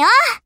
よ。